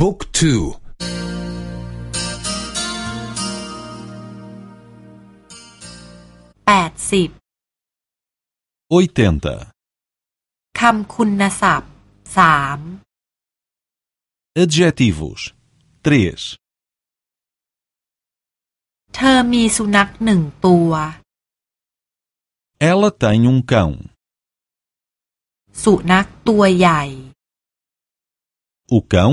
บุ๊กทูแปดสิบคำคุณศัพท์สาม adjetivos três เธอมีสุนัขหนึ่งตัว ela tem um cão สุนัขตัวใหญ่ o cão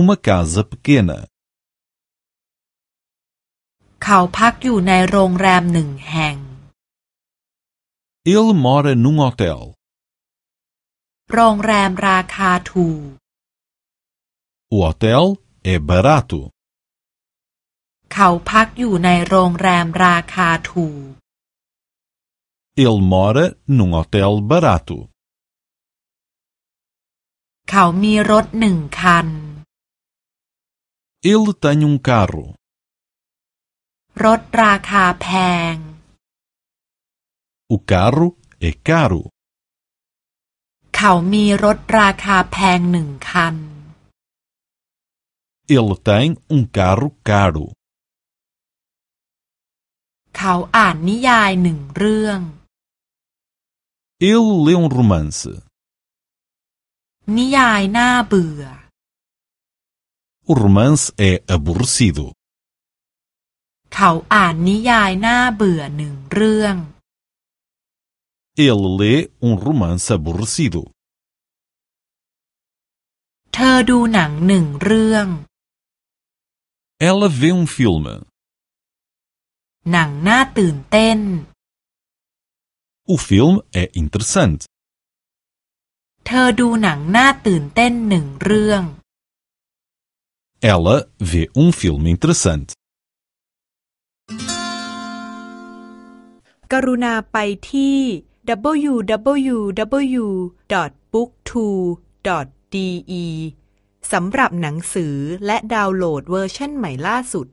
uma casa pequena เขาพักอยู่ในโรงแรมหนึ่งแห่ง ele mora num hotel โรงแรมราคาถูก o hotel é barato เขาพักอยู่ในโรงแรมราคาถูก ele mora num hotel barato เขามีรถหนึ่งคัน ele tem um carro รถราคาแพง o carro é caro เขามีรถราคาแพงหนึ่งคัน ele tem um carro caro เขาอ่านนิยายหนึ่งเรื่อง ele lê um romance นิยายน่าเบื่อ o romance é aborrecido เขาอ่านนิยายน่าเบื่อหนึ่งเรื่อง ele lê um romance aborrecido เธอดูหนังหนึ่งเรื่อง ela vê um filme หนังน่าตื่นเต้น o filme é interessante เธอดูหนังน่าตื่นเต้นหนึ่งเรื่อง ela vê um filme interessante กรุณาไปที่ www.booktwo.de สำหรับหนังสือและดาวน์โหลดเวอร์ชันใหม่ล่าสุด